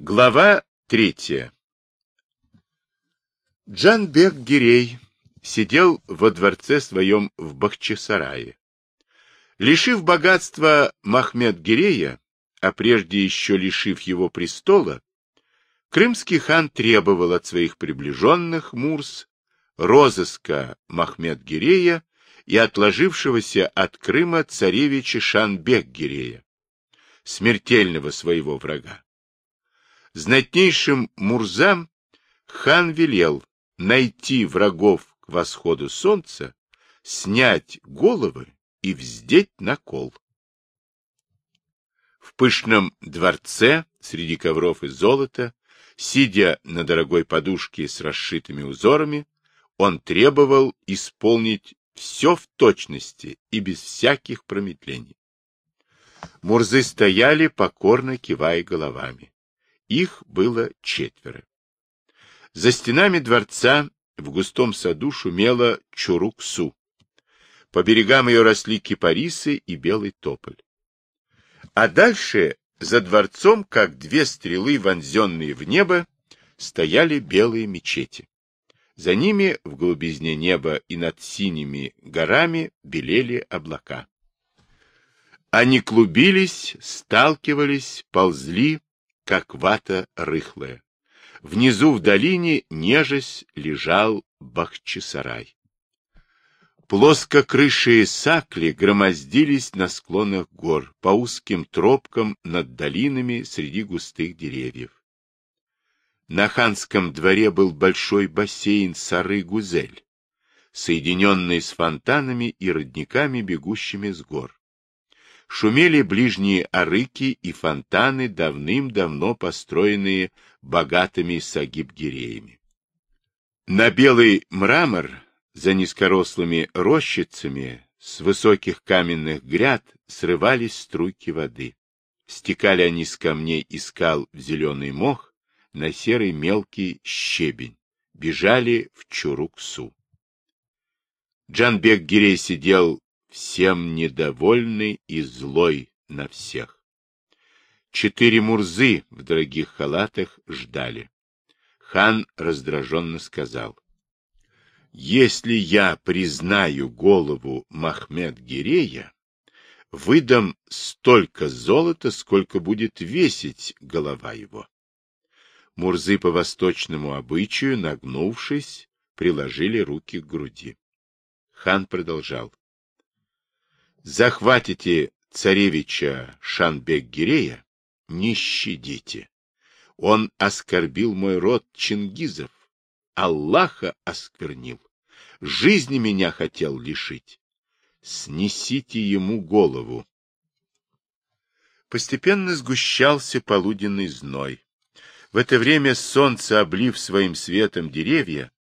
Глава третья. Джанбек Гирей сидел во дворце своем в Бахчисарае. Лишив богатства Махмед Гирея, а прежде еще лишив его престола, крымский хан требовал от своих приближенных Мурс розыска Махмед Гирея и отложившегося от Крыма царевича Шанбек Гирея, смертельного своего врага. Знатнейшим Мурзам хан велел найти врагов к восходу солнца, снять головы и вздеть на кол. В пышном дворце, среди ковров и золота, сидя на дорогой подушке с расшитыми узорами, он требовал исполнить все в точности и без всяких промедлений. Мурзы стояли, покорно кивая головами. Их было четверо. За стенами дворца в густом саду шумела чуруксу. По берегам ее росли кипарисы и белый тополь. А дальше, за дворцом, как две стрелы, вонзенные в небо, стояли белые мечети. За ними в глубизне неба и над синими горами белели облака. Они клубились, сталкивались, ползли, как вата рыхлая. Внизу в долине нежесть лежал Бахчисарай. Плоскокрышие сакли громоздились на склонах гор, по узким тропкам над долинами среди густых деревьев. На ханском дворе был большой бассейн Сары-Гузель, соединенный с фонтанами и родниками, бегущими с гор шумели ближние арыки и фонтаны, давным-давно построенные богатыми сагибгиреями. На белый мрамор за низкорослыми рощицами с высоких каменных гряд срывались струйки воды. Стекали они с камней и скал в зеленый мох, на серый мелкий щебень, бежали в Чуруксу. Джанбек Гирей сидел всем недовольный и злой на всех. Четыре мурзы в дорогих халатах ждали. Хан раздраженно сказал. Если я признаю голову Махмед Гирея, выдам столько золота, сколько будет весить голова его. Мурзы по восточному обычаю, нагнувшись, приложили руки к груди. Хан продолжал захватите царевича Шанбек-Гирея, не щадите. Он оскорбил мой род Чингизов, Аллаха осквернил, жизни меня хотел лишить. Снесите ему голову. Постепенно сгущался полуденный зной. В это время солнце, облив своим светом деревья,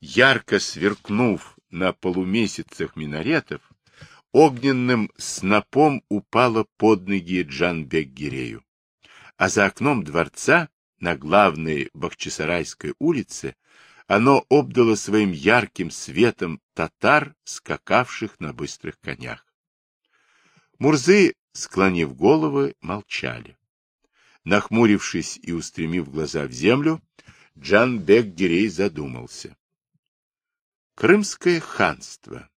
ярко сверкнув на полумесяцах минаретов, огненным снопом упало под ноги Джанбек-Гирею. А за окном дворца, на главной Бахчисарайской улице, оно обдало своим ярким светом татар, скакавших на быстрых конях. Мурзы, склонив головы, молчали. Нахмурившись и устремив глаза в землю, Джанбек-Гирей задумался. Крымское ханство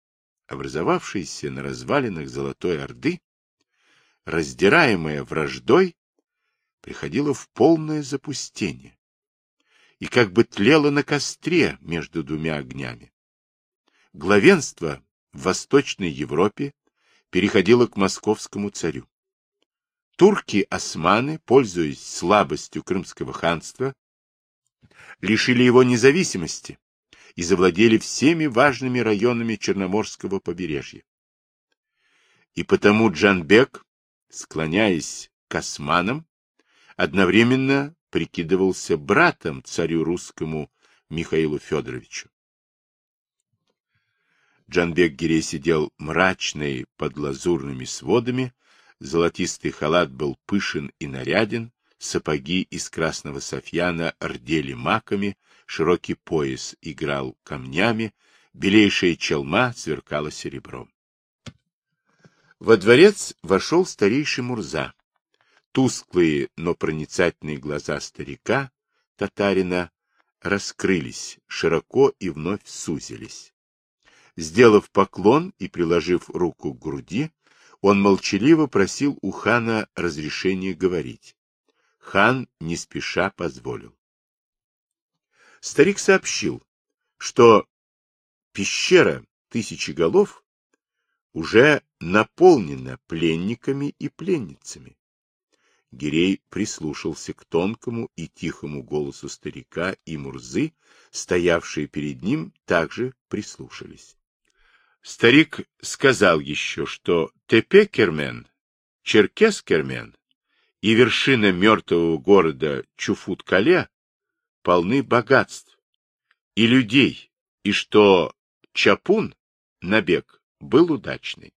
образовавшееся на развалинах Золотой Орды, раздираемое враждой, приходило в полное запустение и как бы тлело на костре между двумя огнями. Главенство в Восточной Европе переходило к московскому царю. Турки-османы, пользуясь слабостью крымского ханства, лишили его независимости и завладели всеми важными районами Черноморского побережья. И потому Джанбек, склоняясь к османам, одновременно прикидывался братом царю русскому Михаилу Федоровичу. Джанбек Гирей сидел мрачный под лазурными сводами, золотистый халат был пышен и наряден, сапоги из красного софьяна рдели маками, широкий пояс играл камнями, белейшая челма сверкала серебром. Во дворец вошел старейший Мурза. Тусклые, но проницательные глаза старика, татарина, раскрылись широко и вновь сузились. Сделав поклон и приложив руку к груди, он молчаливо просил у хана разрешения говорить. Хан не спеша позволил. Старик сообщил, что пещера тысячи голов уже наполнена пленниками и пленницами. Гирей прислушался к тонкому и тихому голосу старика, и Мурзы, стоявшие перед ним, также прислушались. Старик сказал еще, что Тепекермен, Черкескермен и вершина мертвого города Чуфут-Кале полны богатств и людей, и что Чапун, набег, был удачный.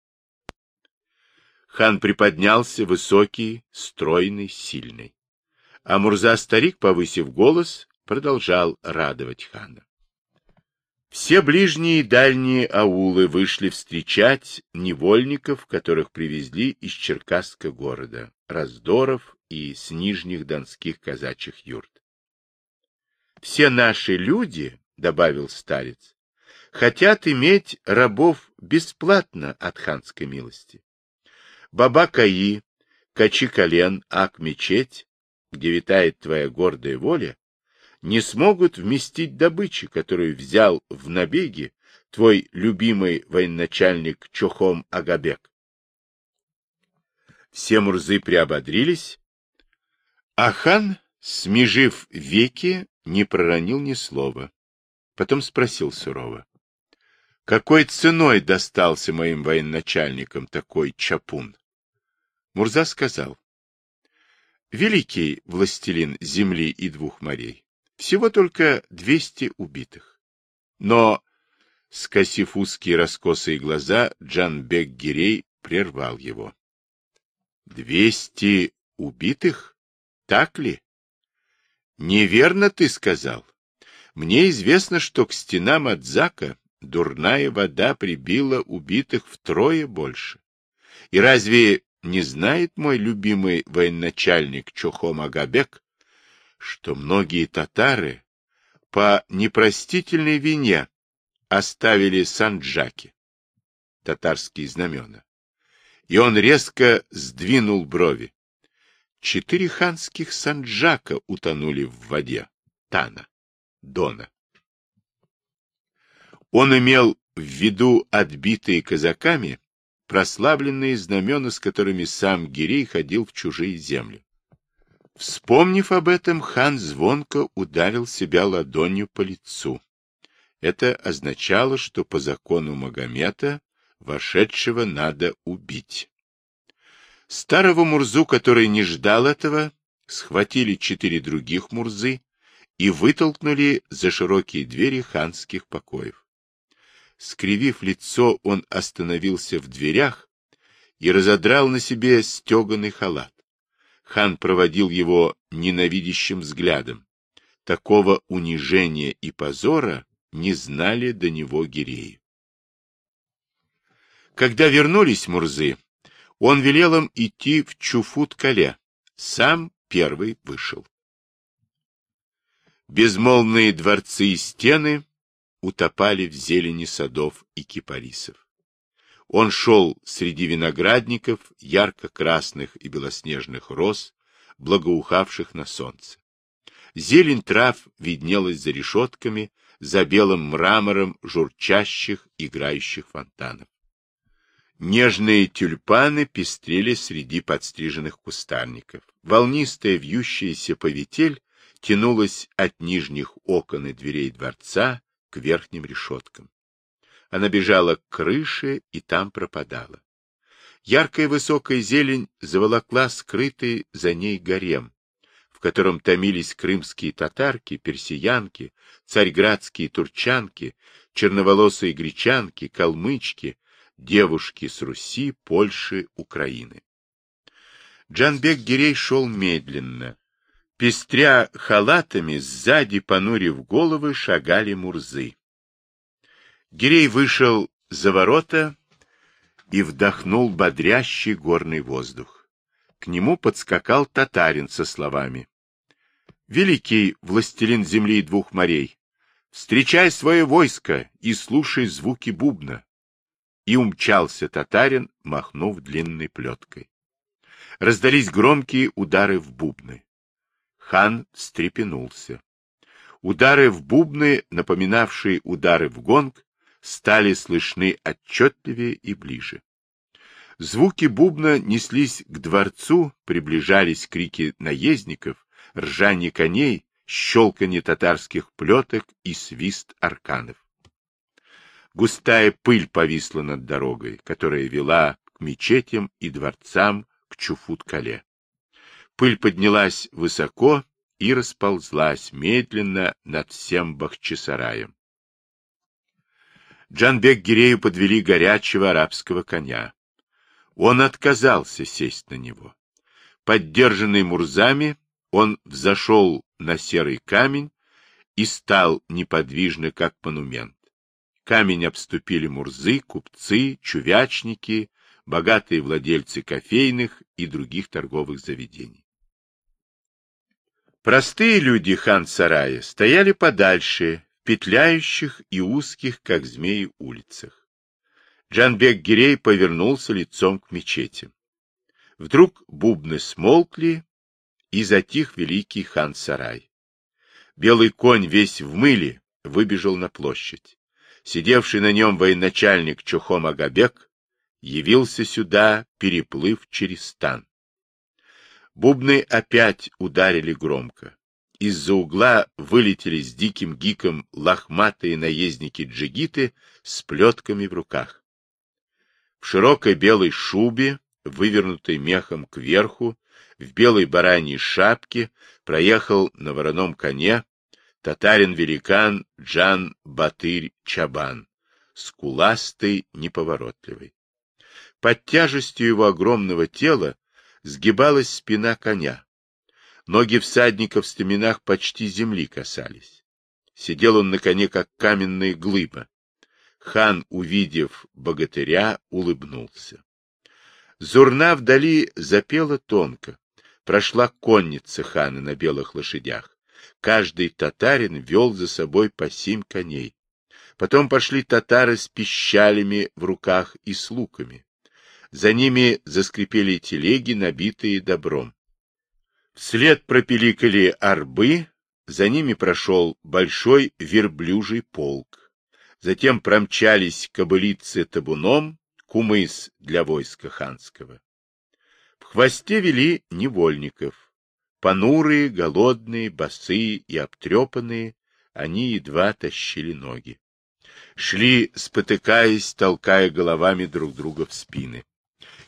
Хан приподнялся, высокий, стройный, сильный. А Мурза-старик, повысив голос, продолжал радовать хана. Все ближние и дальние аулы вышли встречать невольников, которых привезли из Черкасского города, раздоров и с нижних донских казачьих юрт. Все наши люди, — добавил старец, — хотят иметь рабов бесплатно от ханской милости. Баба Каи, Качи-Колен, Ак-Мечеть, где витает твоя гордая воля, не смогут вместить добычи, которую взял в набеге твой любимый военачальник Чохом Агабек. Все мурзы приободрились, а хан, смежив веки, не проронил ни слова. Потом спросил сурово. — Какой ценой достался моим военачальникам такой чапун? Мурза сказал. — Великий властелин земли и двух морей, всего только двести убитых. Но, скосив узкие раскосые глаза, Джанбек Гирей прервал его. — Двести убитых? Так ли? — Неверно ты сказал. Мне известно, что к стенам Адзака дурная вода прибила убитых втрое больше. И разве не знает мой любимый военачальник Чохом Агабек, что многие татары по непростительной вине оставили санджаки, татарские знамена. И он резко сдвинул брови. Четыре ханских санджака утонули в воде Тана, Дона. Он имел в виду отбитые казаками прославленные знамена, с которыми сам Гирей ходил в чужие земли. Вспомнив об этом, хан звонко ударил себя ладонью по лицу. Это означало, что по закону Магомета вошедшего надо убить. Старого Мурзу, который не ждал этого, схватили четыре других Мурзы и вытолкнули за широкие двери ханских покоев. Скривив лицо, он остановился в дверях и разодрал на себе стеганый халат. Хан проводил его ненавидящим взглядом. Такого унижения и позора не знали до него гиреи. Когда вернулись Мурзы, он велел им идти в Чуфут-Кале, сам первый вышел. Безмолвные дворцы и стены утопали в зелени садов и кипарисов. Он шел среди виноградников, ярко-красных и белоснежных роз, благоухавших на солнце. Зелень трав виднелась за решетками, за белым мрамором журчащих, играющих фонтанов. Нежные тюльпаны пестрели среди подстриженных кустарников. Волнистая вьющаяся поветель тянулась от нижних окон и дверей дворца к верхним решеткам. Она бежала к крыше и там пропадала. Яркая высокая зелень заволокла скрытый за ней гарем, в котором томились крымские татарки, персиянки, царьградские турчанки, черноволосые гречанки, калмычки, девушки с Руси, Польши, Украины. Джанбек Гирей шел медленно. Пестря халатами, сзади, понурив головы, шагали мурзы. Гирей вышел за ворота и вдохнул бодрящий горный воздух. к нему подскакал татарин со словами. «Великий властелин земли и двух морей, встречай свое войско и слушай звуки бубна!» И умчался татарин, махнув длинной плеткой. Раздались громкие удары в бубны. Хан встрепенулся. Удары в бубны, напоминавшие удары в гонг, стали слышны отчетливее и ближе. Звуки бубна неслись к дворцу, приближались крики наездников, ржание коней, щелканье татарских плеток и свист арканов. Густая пыль повисла над дорогой, которая вела к мечетям и дворцам к Чуфут-Кале. Пыль поднялась высоко и расползлась медленно над всем Бахчисараем. Джанбек Гирею подвели горячего арабского коня. Он отказался сесть на него. Поддержанный Мурзами, он взошел на серый камень и стал неподвижно, как монумент. Камень обступили мурзы, купцы, чувячники, богатые владельцы кофейных и других торговых заведений. Простые люди хан-сарая стояли подальше, в петляющих и узких, как змеи, улицах. Джанбек Гирей повернулся лицом к мечети. Вдруг бубны смолкли, и затих великий хан-сарай. Белый конь весь в мыле выбежал на площадь. Сидевший на нем военачальник Чухом Агабек явился сюда, переплыв через стан. Бубны опять ударили громко. Из-за угла вылетели с диким гиком лохматые наездники-джигиты с плетками в руках. В широкой белой шубе, вывернутой мехом кверху, в белой бараньей шапке, проехал на вороном коне татарин-великан Джан Батырь Чабан, скуластый, неповоротливый. Под тяжестью его огромного тела сгибалась спина коня. Ноги всадника в стременах почти земли касались. Сидел он на коне, как каменная глыба. Хан, увидев богатыря, улыбнулся. Зурна вдали запела тонко. Прошла конница хана на белых лошадях. Каждый татарин вел за собой по семь коней. Потом пошли татары с пищалями в руках и с луками. За ними заскрипели телеги, набитые добром. Вслед пропеликали арбы, за ними прошел большой верблюжий полк. Затем промчались кобылицы табуном, кумыс для войска ханского. В хвосте вели невольников. Понурые, голодные, босые и обтрепанные, они едва тащили ноги. Шли, спотыкаясь, толкая головами друг друга в спины.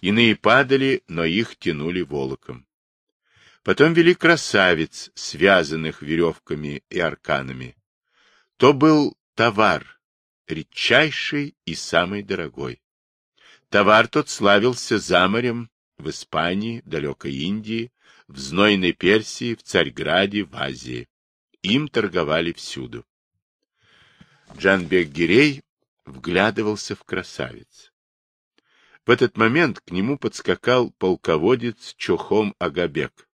Иные падали, но их тянули волоком. Потом вели красавиц, связанных веревками и арканами. То был товар, редчайший и самый дорогой. Товар тот славился за морем в Испании, далекой Индии, в знойной Персии, в Царьграде, в Азии. Им торговали всюду. Джанбек Гирей вглядывался в красавиц. В этот момент к нему подскакал полководец Чохом Агабек.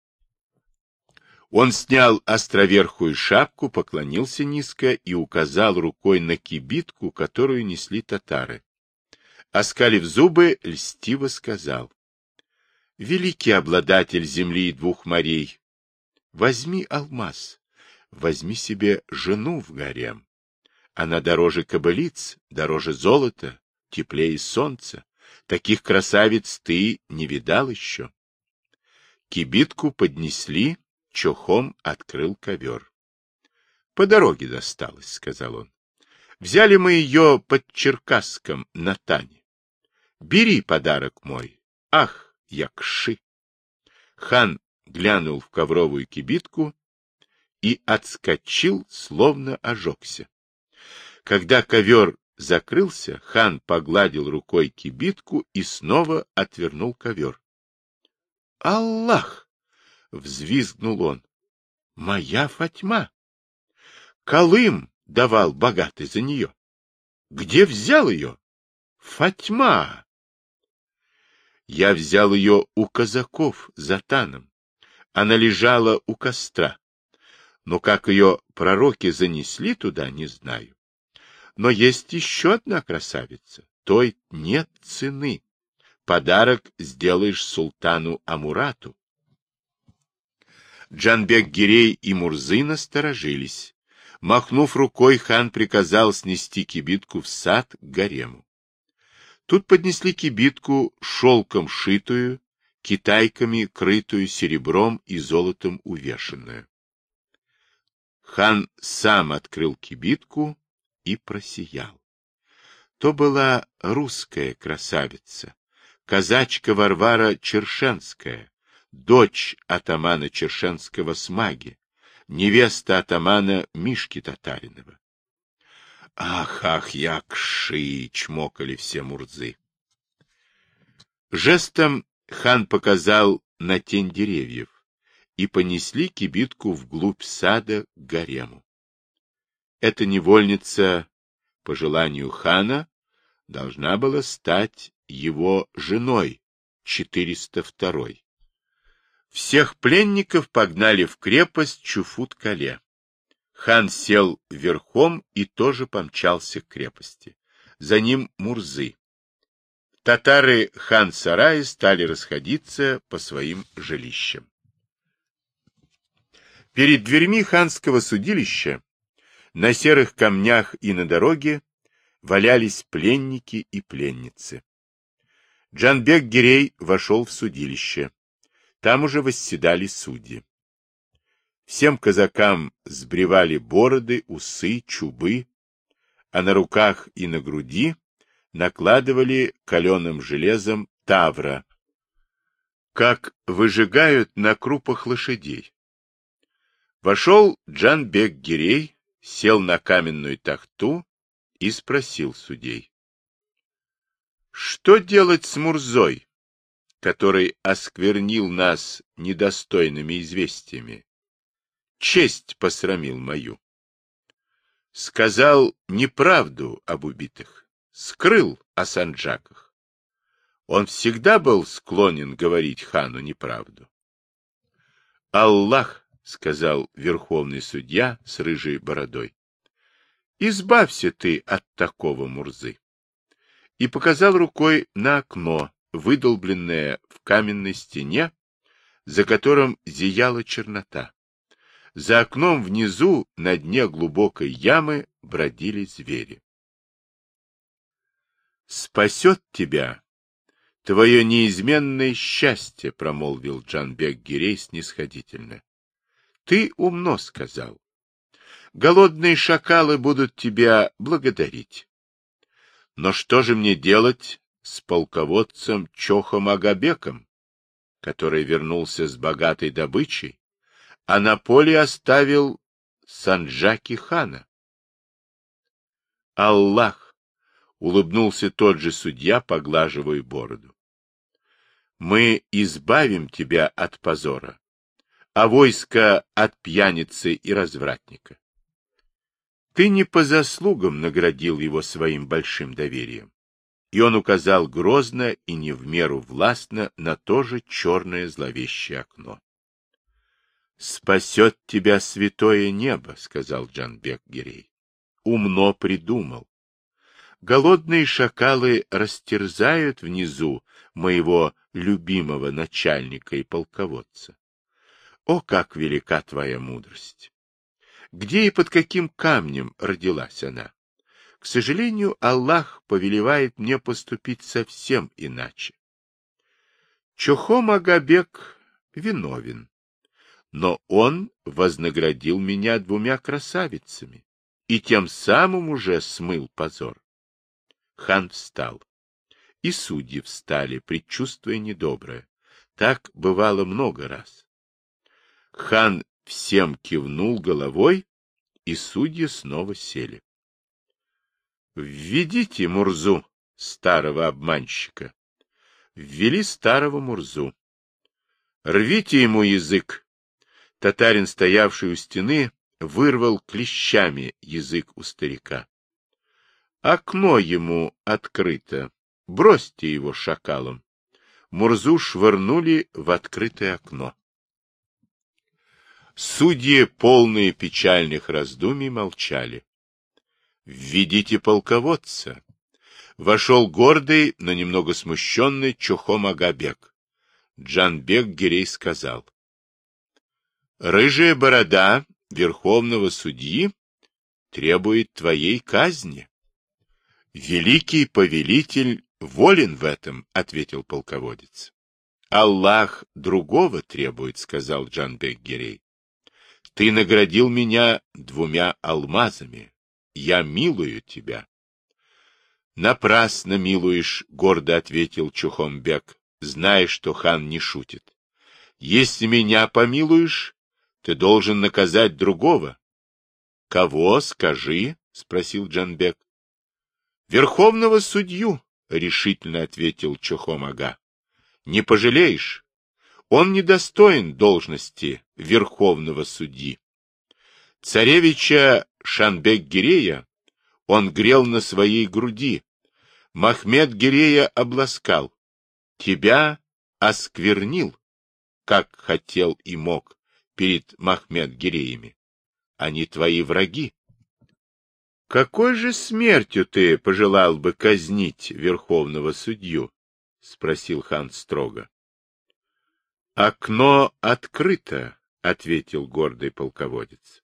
Он снял островерхую шапку, поклонился низко и указал рукой на кибитку, которую несли татары оскалив зубы, льстиво сказал. — Великий обладатель земли и двух морей, возьми алмаз, возьми себе жену в гарем. Она дороже кобылиц, дороже золота, теплее солнца. Таких красавиц ты не видал еще. Кибитку поднесли, чохом открыл ковер. — По дороге досталось, — сказал он. — Взяли мы ее под Черкасском на Тане. Бери подарок мой. Ах, якши! Хан глянул в ковровую кибитку и отскочил, словно ожегся. Когда ковер закрылся, хан погладил рукой кибитку и снова отвернул ковер. «Аллах!» — взвизгнул он. «Моя Фатьма! Колым давал богатый за нее. Где взял ее? Фатьма!» Я взял ее у казаков за таном. Она лежала у костра. Но как ее пророки занесли туда, не знаю. Но есть еще одна красавица. Той нет цены. Подарок сделаешь султану Амурату. Джанбек Гирей и Мурзы насторожились. Махнув рукой, хан приказал снести кибитку в сад к гарему. Тут поднесли кибитку шелком шитую, китайками крытую серебром и золотом увешанную. Хан сам открыл кибитку и просиял. То была русская красавица, казачка Варвара Чершенская, дочь атамана Чершенского Смаги, невеста атамана Мишки Татаринова. Ах, ах, якши! — чмокали все мурзы. Жестом хан показал на тень деревьев и понесли кибитку вглубь сада к гарему. Эта невольница, по желанию хана, должна была стать его женой 402. Всех пленников погнали в крепость Чуфут-Кале. Хан сел верхом и тоже помчался к крепости. За ним Мурзы. Татары хан-сараи стали расходиться по своим жилищам. Перед дверьми ханского судилища на серых камнях и на дороге валялись пленники и пленницы. Джанбек Гирей вошел в судилище. Там уже восседали судьи. Всем казакам сбривали бороды, усы, чубы, а на руках и на груди накладывали каленым железом тавра, как выжигают на крупах лошадей. Вошел Джанбек Гирей, сел на каменную тахту и спросил судей. Что делать с Мурзой, который осквернил нас недостойными известиями? Честь посрамил мою. Сказал неправду об убитых, скрыл о санджаках. Он всегда был склонен говорить хану неправду. Аллах, сказал верховный судья с рыжей бородой, избавься ты от такого Мурзы и показал рукой на окно, выдолбленное в каменной стене, за которым зияла чернота. За окном внизу, на дне глубокой ямы, бродили звери. «Спасет тебя твое неизменное счастье», — промолвил Джанбек Гирей снисходительно. «Ты умно сказал. Голодные шакалы будут тебя благодарить. Но что же мне делать с полководцем Чохом Агабеком, который вернулся с богатой добычей, а на поле оставил Санджаки хана? Аллах! — улыбнулся тот же судья, поглаживая бороду. — Мы избавим тебя от позора, а войско от пьяницы и развратника. Ты не по заслугам наградил его своим большим доверием. И он указал грозно и не в меру властно на то же черное зловещее окно. «Спасет тебя святое небо», — сказал Джанбек Гирей. «Умно придумал. Голодные шакалы растерзают внизу моего любимого начальника и полководца. О, как велика твоя мудрость! где и под каким камнем родилась она. К сожалению, Аллах повелевает мне поступить совсем иначе. Чохом Агабек виновен, но он вознаградил меня двумя красавицами и тем самым уже смыл позор. Хан встал, и судьи встали, предчувствуя недоброе. Так бывало много раз. Хан всем кивнул головой, и судьи снова сели. «Введите Мурзу, старого обманщика!» Ввели старого Мурзу. «Рвите ему язык!» Татарин, стоявший у стены, вырвал клещами язык у старика. «Окно ему открыто. Бросьте его шакалом!» Мурзу швырнули в открытое окно. Судьи, полные печальных раздумий, молчали. «Введите полководца!» Вошел гордый, но немного смущенный Чухом Агабек. Джанбек Гирей сказал. «Рыжая борода верховного судьи требует твоей казни». «Великий повелитель волен в этом», — ответил полководец. «Аллах другого требует», — сказал Джанбек Гирей. «Ты наградил меня двумя алмазами. Я милую тебя». «Напрасно милуешь», — гордо ответил Чухомбек, зная, что хан не шутит. «Если меня помилуешь, ты должен наказать другого». «Кого, скажи?» — спросил Джанбек. «Верховного судью», — решительно ответил Чухом-ага. «Не пожалеешь? Он недостоин должности верховного судьи. Царевича Шанбек-Гирея он грел на своей груди. Махмед Гирея обласкал. Тебя осквернил, как хотел и мог, перед Махмед Гиреями. Они твои враги. Какой же смертью ты пожелал бы казнить верховного судью? — спросил хан строго. — Окно открыто, — ответил гордый полководец.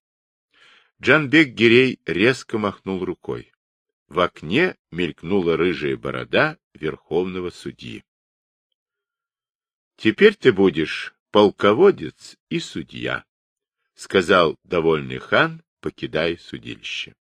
Джанбек Гирей резко махнул рукой. В окне мелькнула рыжая борода верховного судьи. — Теперь ты будешь полководец и судья, — сказал довольный хан, покидая судилище.